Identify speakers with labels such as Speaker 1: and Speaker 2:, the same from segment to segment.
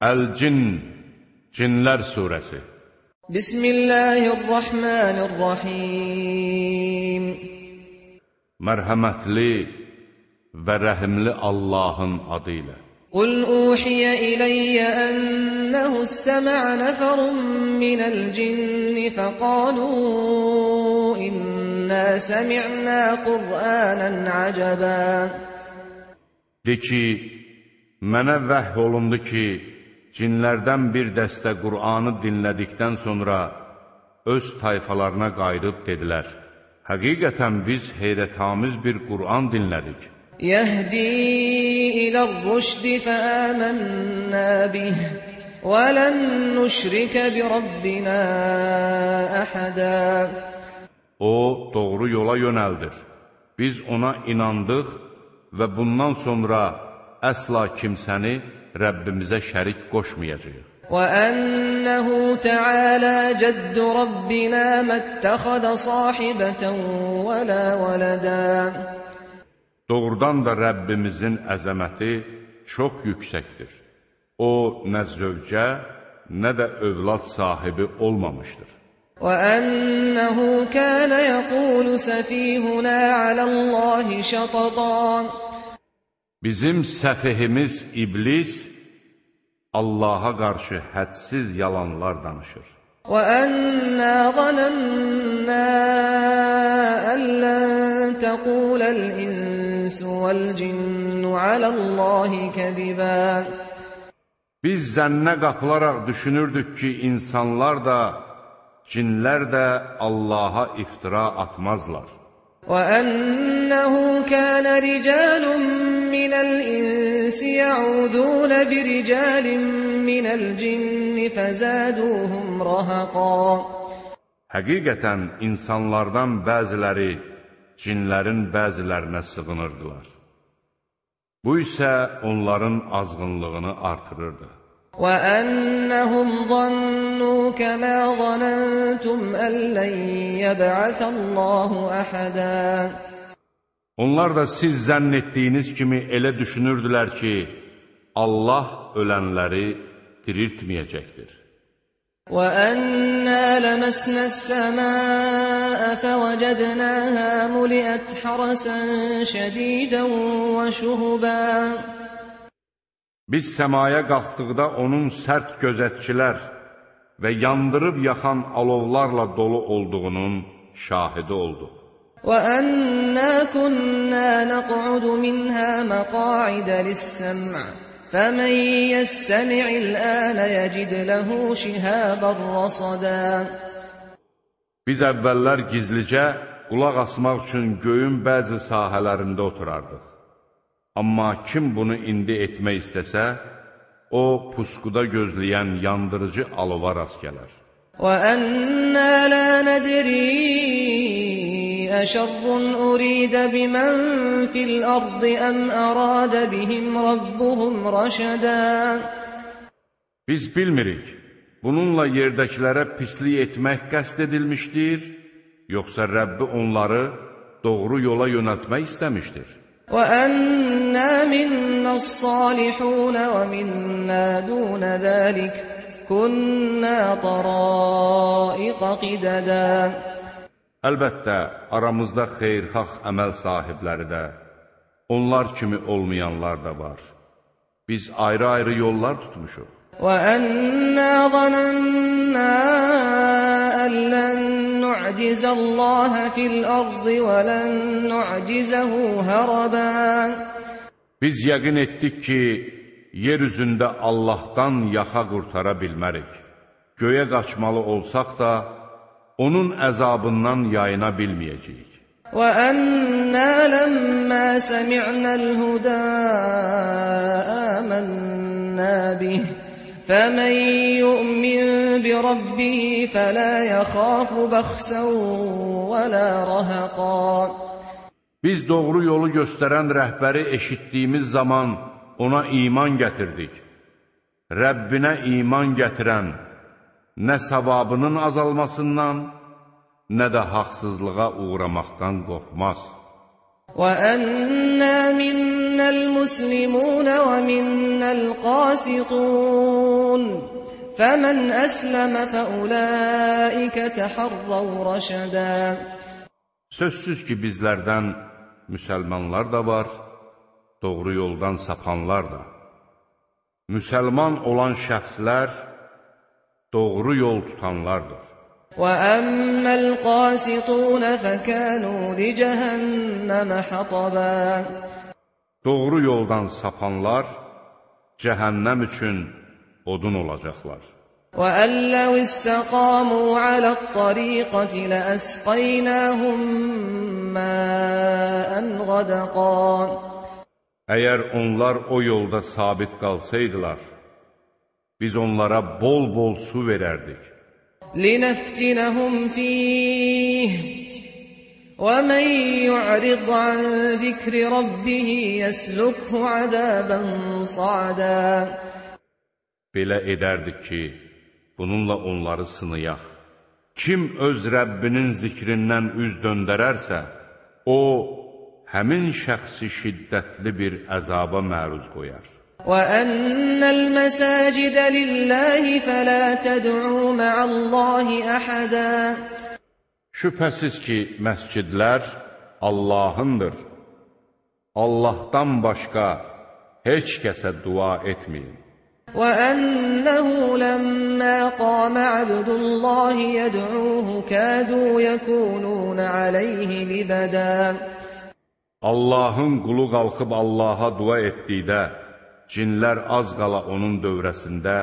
Speaker 1: Əl-Cin, Cinlər Suresi.
Speaker 2: Bismillahirrahmanirrahim.
Speaker 1: Mərhəmətli və rəhimli Allahın adı ilə.
Speaker 2: Qul uhiyə iləyyə ənəhu istəmə' nəfərun minəl cinni fəqalu inna səmi'nə Qur'anən əcəbə
Speaker 1: De ki, mənə vəhy olundu ki, cinlərdən bir dəstə Qur'anı dinlədikdən sonra öz tayfalarına qayıdıb dedilər, Həqiqətən biz heyrətamiz bir Qur'an dinlədik.
Speaker 2: Yəhdi ilə'r-rüşdi fəəmənnə bih və lən nüşrikə bi Rabbinə əhədə
Speaker 1: O, doğru yola yönəldir. Biz ona inandıq və bundan sonra əsla kimsəni Rəbbimizə şərik qoşmayacaq.
Speaker 2: وأنه تعالى جد ربنا ما اتخذ صاحبة ولا ولدا
Speaker 1: Doğrudan da Rəbbimizin əzəməti çox yüksəkdir. O, nə zövcə, nə də övlad sahibi olmamışdır.
Speaker 2: وأنه كان يقول سفيهنا على الله شططا
Speaker 1: Bizim səfihimiz iblis Allaha qarşı hədsiz yalanlar danışır.
Speaker 2: وأنا ظننا أن لن تقول الإنس والجن على الله كذبا
Speaker 1: Biz zənnə qapılaraq düşünürdük ki, insanlar da, cinlər də Allaha iftira atmazlar.
Speaker 2: وأنه كان رجال من الإنس يعوذون برجال من الجن فزادوهم رهقا
Speaker 1: Həqiqətən insanlardan bəziləri cinlərin bəzilərinə sığınırdılar. Bu isə onların azğınlığını artırırdı.
Speaker 2: وأنهم ظنوا كما ظننتم أن لن يبعث الله أحدا
Speaker 1: Onlar da siz zənn etdiyiniz kimi elə düşünürdülər ki, Allah ölənləri diriltməyəcəkdir.
Speaker 2: وأنا لمسنا السماء فوجدناها ملئت حرسا شديدا وشهبا
Speaker 1: Biz səmaya qalxdıqda onun sərt gözətçilər və yandırıb yaxan alovlarla dolu olduğunun şahidi olduq.
Speaker 2: وأنا كنا نقعد منها مقاعد للسمع فمن يستمع الآن يجد له شهابا رصدا
Speaker 1: Biz əvvəllər gizlicə qulaq asmaq üçün göyün bəzi sahələrində oturardıq. Amma kim bunu indi etmək istəsə, o puskuda gözləyən yandırıcı alova rast gələr.
Speaker 2: وأنا لا ندري أشر أريد بمن في الأرض أم أراد بهم ربهم رشدا
Speaker 1: Biz bilmirik, bununla yerdəkilərə pislik etmək qəsd edilmişdir, yoxsa Rəbbi onları doğru yola yönəltmək istəmişdir.
Speaker 2: وأنا منا الصالحون ومنا دون ذلك كنا طرائق قددا
Speaker 1: Əlbəttə, aramızda xeyirxax əməl sahibləri də, onlar kimi olmayanlar da var. Biz ayrı-ayrı yollar tutmuşuq.
Speaker 2: وأنا ظننا أن لن نعجز الله في الأرض ولن نعجزه هربا
Speaker 1: Biz yəqin etdik ki, yer üzündə Allahdan yaxa qurtara bilmərik. Göyə qaçmalı olsaq da, onun əzabından yayına bilməyəcəyik.
Speaker 2: وأنا لما سمعنا الهدى آمنا به فمن يؤمن بربه فلا يخاف بخسا ولا رهقا
Speaker 1: Biz doğru yolu göstərən rəhbəri eşitdiyimiz zaman ona iman gətirdik. Rəbbinə iman gətirən nə savabının azalmasından, nə də haqsızlığa uğramaqdan qorxmaz.
Speaker 2: وأنا منا المسلمون ومنا القاسطون فمن أسلم فأولئك تحروا رشدا
Speaker 1: Sözsüz ki, bizlərdən müsəlmanlar da var, doğru yoldan sapanlar da. Müsəlman olan şəxslər doğru yol tutanlardır.
Speaker 2: وَأَمَّا الْقَاسِطُونَ فَكَانُوا لِجَهَنَّمَ حَطَبًا
Speaker 1: Doğru yoldan sapanlar cəhənnəm üçün odun olacaqlar.
Speaker 2: وَأَن لَّوْ اسْتَقَامُوا عَلَى الطَّرِيقَةِ لَأَسْقَيْنَاهُم مَّاءً غَدَقًا
Speaker 1: Əgər onlar o yolda sabit qalsaydılar, biz onlara bol-bol su verərdik.
Speaker 2: لِنَفْتِنَهُمْ فِيهِ وَمَن يُعْرِضْ عَن ذِكْرِ رَبِّهِ يَسْلُكْهُ عَذَابًا صَعَدًا
Speaker 1: Belə edərdik ki, bununla onları sınayaq. Kim öz Rəbbinin zikrindən üz döndərərsə, o, həmin şəxsi şiddətli bir əzaba məruz qoyar.
Speaker 2: وَأَنَّ الْمَسَاجِدَ لِلَّهِ فَلَا تَدْعُوا مَعَ اللَّهِ أَحَدًا
Speaker 1: Şübhəsiz ki, məscidlər Allahındır. Allahdan başqa heç kəsə dua etməyin.
Speaker 2: وَأَنَّهُ لَمَّا قَامَ عَبْدُ اللَّهِ يَدْعُوهُ كَادُوا يَكُونُونَ عَلَيْهِ لِبَدًا
Speaker 1: Allahın qulu qalxıb Allaha dua etdikdə, cinlər az qala onun dövrəsində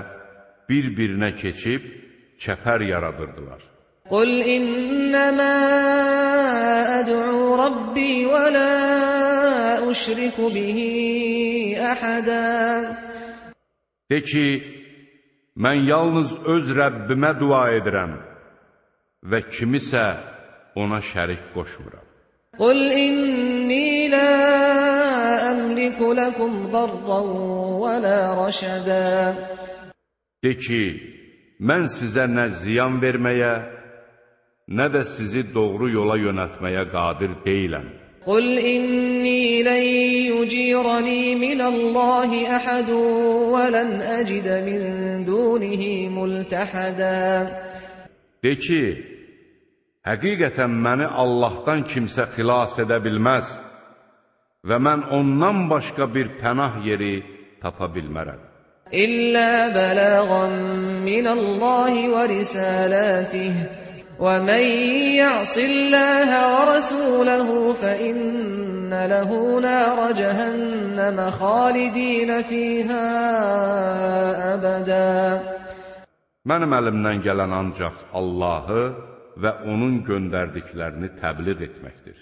Speaker 1: bir-birinə keçib çəpər yaradırdılar.
Speaker 2: Qul innəmə əd'u rabbi və la uşriku bihi əhədə
Speaker 1: De ki, mən yalnız öz Rəbbimə dua edirəm və kimisə ona şərik qoşmuram.
Speaker 2: قُلْ إِنِّي لَا أَمْلِكُ لَكُمْ ضَرًّا وَلَا رَشَدًا
Speaker 1: De ki, mən sizə nə ziyan verməyə, nə də sizi doğru yola yönətməyə qadir deyiləm.
Speaker 2: قُلْ إِنِّي لَن يُجِيرَنِي مِنَ اللَّهِ أَحَدٌ وَلَنْ أَجِدَ مِن دُونِهِ مُلْتَحَدًا
Speaker 1: De ki, Həqiqətən məni Allahdan kimsə xilas edə bilməz və mən ondan başqa bir pənah yeri tapa bilmərəm.
Speaker 2: İllə bələğən minəllahi və risalətih və mən yəxsilləhə və rəsuləhu fə innə ləhu nərə cəhənnəmə xalidinə fiyhə əbədə
Speaker 1: Mənim əlimdən gələn ancaq Allahı və onun göndərdiklərini təbliğ etməkdir.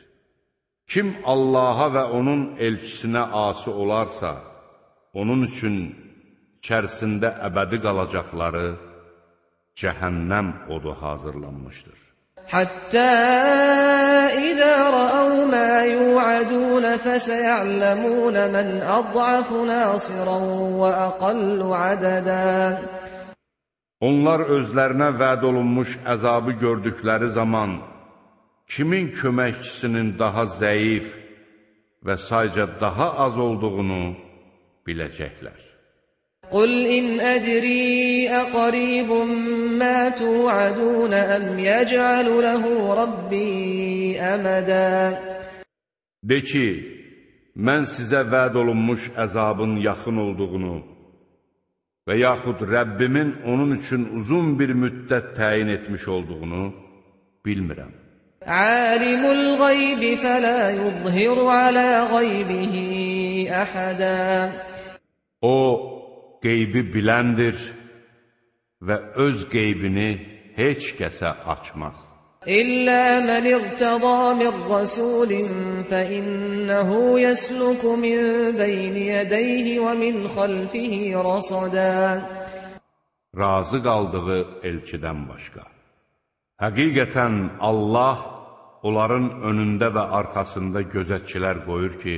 Speaker 1: Kim Allaha və onun elçisinə asi olarsa, onun üçün içərisində əbədi qalacaqları cəhənnəm odu hazırlanmışdır.
Speaker 2: Hətta idə rəəv mə yu'adun fəsəyə'ləmun mən əḍ'afu nəsiran və əqallu ədədən
Speaker 1: Onlar özlərinə vəd olunmuş əzabı gördükləri zaman kimin köməkçisinin daha zəif və sayca daha az olduğunu biləcəklər.
Speaker 2: Qul in ədri əqribun mə tuadun əm yəcəlu ləhu rabbi əmədə
Speaker 1: De ki, mən sizə vəd olunmuş əzabın yaxın olduğunu və yaxud Rəbbimin onun üçün uzun bir müddət təyin etmiş olduğunu bilmirəm.
Speaker 2: Alimul ğaybi fələ yuzhiru alə ğaybihi əhədə
Speaker 1: O, qeybi biləndir və öz qeybini heç kəsə açmaz.
Speaker 2: إلا من ارتضى من رسول فإنه يسلك من بين يديه ومن خلفه رصدا
Speaker 1: razı qaldığı elçidən başqa. Həqiqətən Allah onların önündə və arxasında gözətçilər qoyur ki,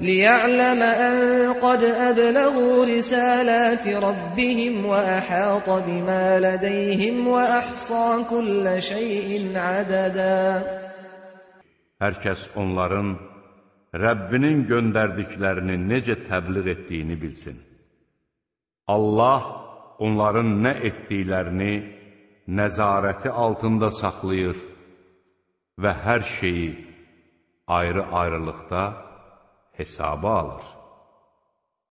Speaker 2: ليعلم أن قد أبلغوا رسالات ربهم وأحاط بما لديهم وأحصى كل شيء عددا
Speaker 1: hər kəs onların Rəbbinin göndərdiklərini necə təbliğ etdiyini bilsin. Allah onların nə etdiklərini nəzarəti altında saxlayır və hər şeyi ayrı-ayrılıqda hesaba alır.